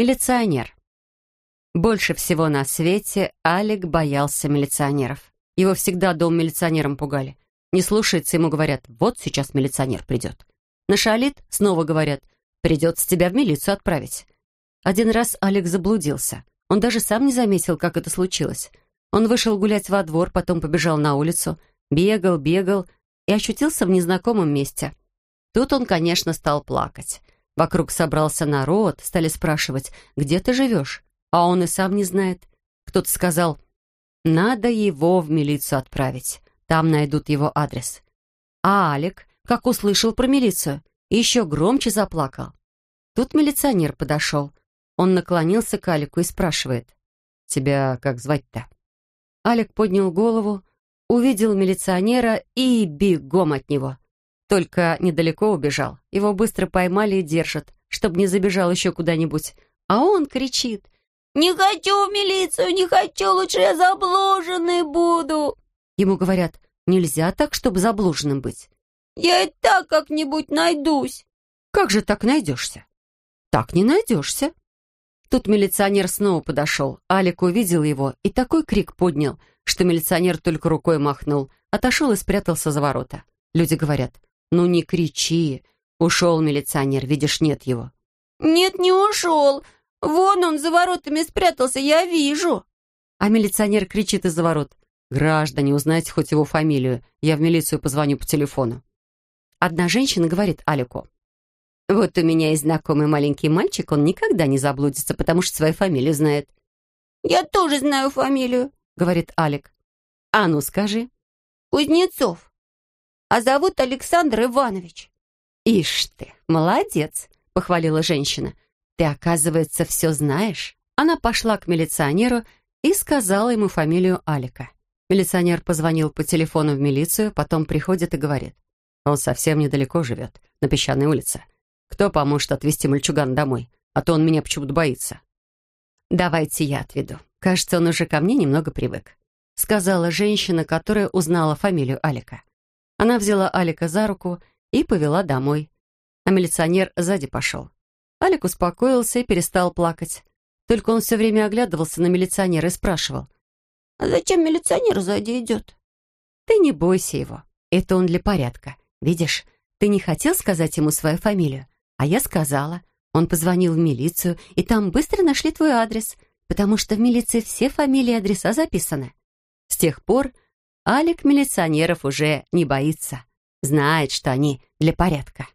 Милиционер. Больше всего на свете Алик боялся милиционеров. Его всегда дом милиционером пугали. Не слушается, ему говорят, вот сейчас милиционер придет. Нашалит, снова говорят, придется тебя в милицию отправить. Один раз Алик заблудился. Он даже сам не заметил, как это случилось. Он вышел гулять во двор, потом побежал на улицу, бегал, бегал и очутился в незнакомом месте. Тут он, конечно, стал плакать. Вокруг собрался народ, стали спрашивать, где ты живешь? А он и сам не знает. Кто-то сказал, надо его в милицию отправить, там найдут его адрес. А Алик, как услышал про милицию, еще громче заплакал. Тут милиционер подошел. Он наклонился к Алику и спрашивает, «Тебя как звать-то?» Алик поднял голову, увидел милиционера и бегом от него. Только недалеко убежал. Его быстро поймали и держат, чтобы не забежал еще куда-нибудь. А он кричит. «Не хочу в милицию, не хочу, лучше я заблуженный буду!» Ему говорят, нельзя так, чтобы заблуженным быть. «Я и так как-нибудь найдусь!» «Как же так найдешься?» «Так не найдешься!» Тут милиционер снова подошел. Алик увидел его и такой крик поднял, что милиционер только рукой махнул, отошел и спрятался за ворота. Люди говорят, «Ну не кричи!» Ушел милиционер, видишь, нет его. «Нет, не ушел. Вон он за воротами спрятался, я вижу». А милиционер кричит из-за ворот. «Граждане, узнайте хоть его фамилию. Я в милицию позвоню по телефону». Одна женщина говорит Алику. «Вот у меня есть знакомый маленький мальчик, он никогда не заблудится, потому что свою фамилию знает». «Я тоже знаю фамилию», — говорит Алик. «А ну, скажи». «Кузнецов» а зовут Александр Иванович». «Ишь ты, молодец», — похвалила женщина. «Ты, оказывается, все знаешь». Она пошла к милиционеру и сказала ему фамилию Алика. Милиционер позвонил по телефону в милицию, потом приходит и говорит. Он совсем недалеко живет, на песчаной улице. Кто поможет отвезти мальчуган домой? А то он меня почему-то боится. «Давайте я отведу. Кажется, он уже ко мне немного привык», — сказала женщина, которая узнала фамилию Алика. Она взяла Алика за руку и повела домой. А милиционер сзади пошел. Алик успокоился и перестал плакать. Только он все время оглядывался на милиционера и спрашивал. «А зачем милиционер сзади идет?» «Ты не бойся его. Это он для порядка. Видишь, ты не хотел сказать ему свою фамилию, а я сказала. Он позвонил в милицию, и там быстро нашли твой адрес, потому что в милиции все фамилии и адреса записаны. С тех пор Алик милиционеров уже не боится. Знает, что они для порядка.